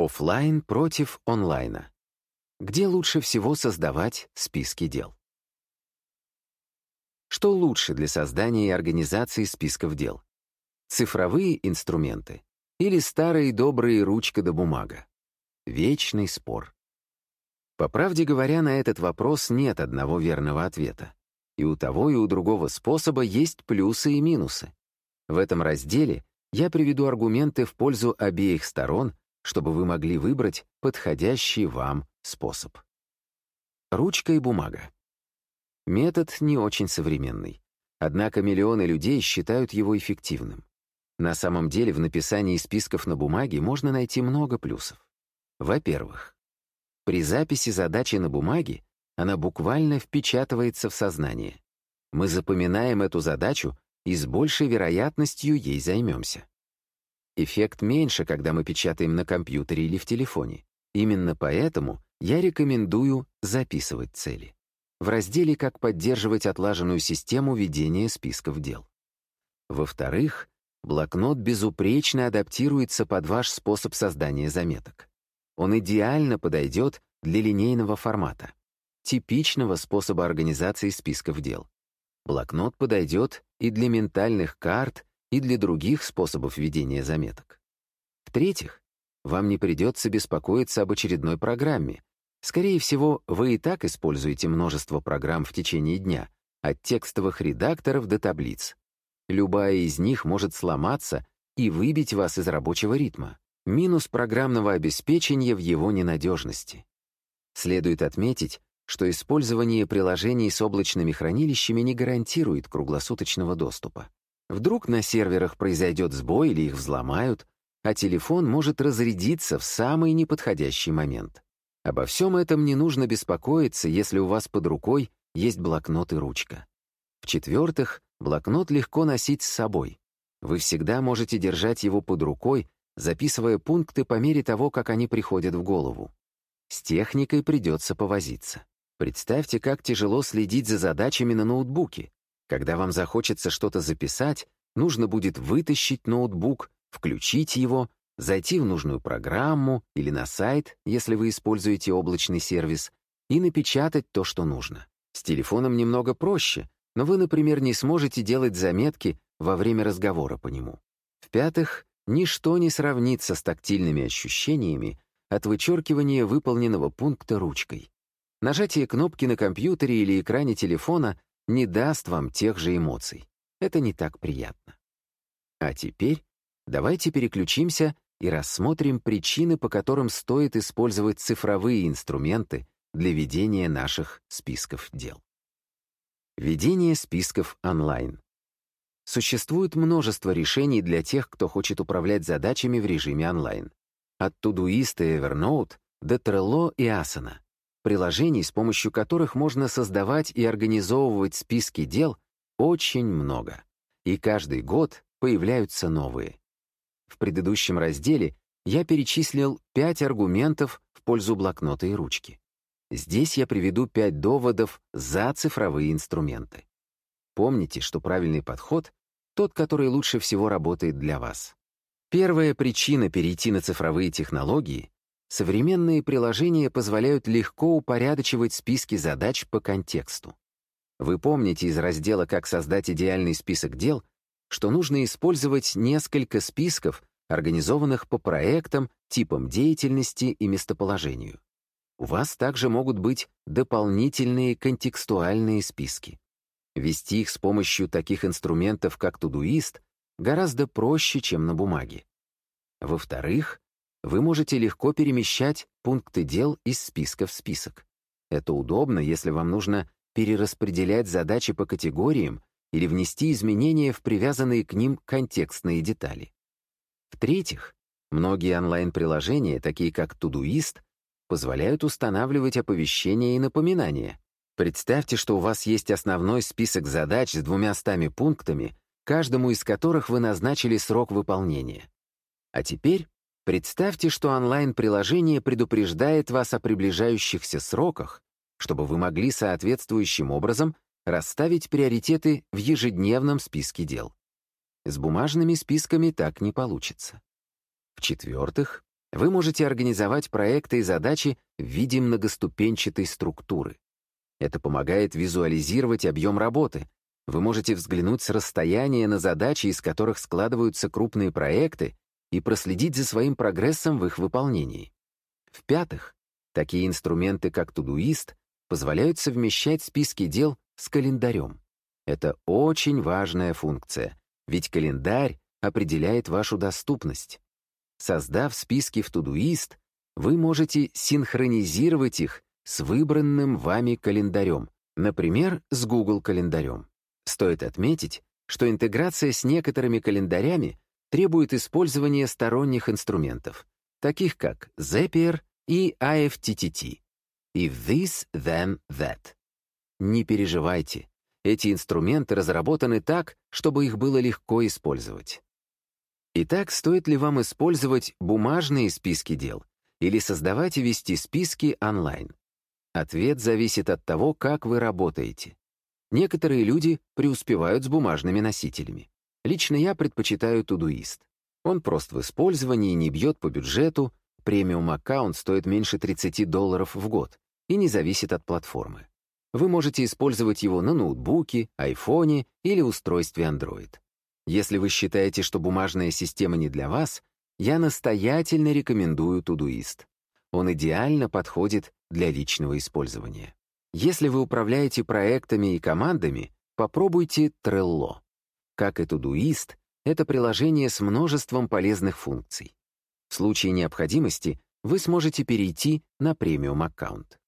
Оффлайн против онлайна. Где лучше всего создавать списки дел? Что лучше для создания и организации списков дел? Цифровые инструменты или старые добрые ручка да бумага? Вечный спор. По правде говоря, на этот вопрос нет одного верного ответа. И у того, и у другого способа есть плюсы и минусы. В этом разделе я приведу аргументы в пользу обеих сторон, чтобы вы могли выбрать подходящий вам способ. Ручка и бумага. Метод не очень современный. Однако миллионы людей считают его эффективным. На самом деле в написании списков на бумаге можно найти много плюсов. Во-первых, при записи задачи на бумаге она буквально впечатывается в сознание. Мы запоминаем эту задачу и с большей вероятностью ей займемся. Эффект меньше, когда мы печатаем на компьютере или в телефоне. Именно поэтому я рекомендую записывать цели в разделе «Как поддерживать отлаженную систему ведения списков дел». Во-вторых, блокнот безупречно адаптируется под ваш способ создания заметок. Он идеально подойдет для линейного формата, типичного способа организации списков дел. Блокнот подойдет и для ментальных карт, и для других способов ведения заметок. В-третьих, вам не придется беспокоиться об очередной программе, Скорее всего, вы и так используете множество программ в течение дня, от текстовых редакторов до таблиц. Любая из них может сломаться и выбить вас из рабочего ритма. Минус программного обеспечения в его ненадежности. Следует отметить, что использование приложений с облачными хранилищами не гарантирует круглосуточного доступа. Вдруг на серверах произойдет сбой или их взломают, а телефон может разрядиться в самый неподходящий момент. Обо всем этом не нужно беспокоиться, если у вас под рукой есть блокнот и ручка. В-четвертых, блокнот легко носить с собой. Вы всегда можете держать его под рукой, записывая пункты по мере того, как они приходят в голову. С техникой придется повозиться. Представьте, как тяжело следить за задачами на ноутбуке. Когда вам захочется что-то записать, нужно будет вытащить ноутбук, включить его, зайти в нужную программу или на сайт, если вы используете облачный сервис, и напечатать то, что нужно. С телефоном немного проще, но вы, например, не сможете делать заметки во время разговора по нему. В-пятых, ничто не сравнится с тактильными ощущениями от вычеркивания выполненного пункта ручкой. Нажатие кнопки на компьютере или экране телефона не даст вам тех же эмоций. Это не так приятно. А теперь давайте переключимся и рассмотрим причины, по которым стоит использовать цифровые инструменты для ведения наших списков дел. Ведение списков онлайн. Существует множество решений для тех, кто хочет управлять задачами в режиме онлайн. От Todoist и Evernote до Trello и Asana. Приложений, с помощью которых можно создавать и организовывать списки дел, очень много. И каждый год появляются новые. В предыдущем разделе я перечислил пять аргументов в пользу блокнота и ручки. Здесь я приведу пять доводов за цифровые инструменты. Помните, что правильный подход — тот, который лучше всего работает для вас. Первая причина перейти на цифровые технологии — современные приложения позволяют легко упорядочивать списки задач по контексту. Вы помните из раздела «Как создать идеальный список дел», что нужно использовать несколько списков, организованных по проектам, типам деятельности и местоположению. У вас также могут быть дополнительные контекстуальные списки. Вести их с помощью таких инструментов, как Todoist, гораздо проще, чем на бумаге. Во-вторых, вы можете легко перемещать пункты дел из списка в список. Это удобно, если вам нужно перераспределять задачи по категориям или внести изменения в привязанные к ним контекстные детали. В-третьих, многие онлайн-приложения, такие как Todoist, позволяют устанавливать оповещения и напоминания. Представьте, что у вас есть основной список задач с двумя стами пунктами, каждому из которых вы назначили срок выполнения. А теперь представьте, что онлайн-приложение предупреждает вас о приближающихся сроках, чтобы вы могли соответствующим образом расставить приоритеты в ежедневном списке дел. С бумажными списками так не получится. В-четвертых, Вы можете организовать проекты и задачи в виде многоступенчатой структуры. Это помогает визуализировать объем работы. Вы можете взглянуть с расстояния на задачи, из которых складываются крупные проекты, и проследить за своим прогрессом в их выполнении. В-пятых, такие инструменты, как Todoist, позволяют совмещать списки дел с календарем. Это очень важная функция, ведь календарь определяет вашу доступность. Создав списки в Todoist, вы можете синхронизировать их с выбранным вами календарем, например, с Google календарем. Стоит отметить, что интеграция с некоторыми календарями требует использования сторонних инструментов, таких как Zapier и IFTTT. If this, then that. Не переживайте, эти инструменты разработаны так, чтобы их было легко использовать. Итак, стоит ли вам использовать бумажные списки дел или создавать и вести списки онлайн? Ответ зависит от того, как вы работаете. Некоторые люди преуспевают с бумажными носителями. Лично я предпочитаю Todoist. Он прост в использовании, не бьет по бюджету, премиум-аккаунт стоит меньше 30 долларов в год и не зависит от платформы. Вы можете использовать его на ноутбуке, айфоне или устройстве Android. Если вы считаете, что бумажная система не для вас, я настоятельно рекомендую Todoist. Он идеально подходит для личного использования. Если вы управляете проектами и командами, попробуйте Trello. Как и Todoist, это приложение с множеством полезных функций. В случае необходимости вы сможете перейти на премиум-аккаунт.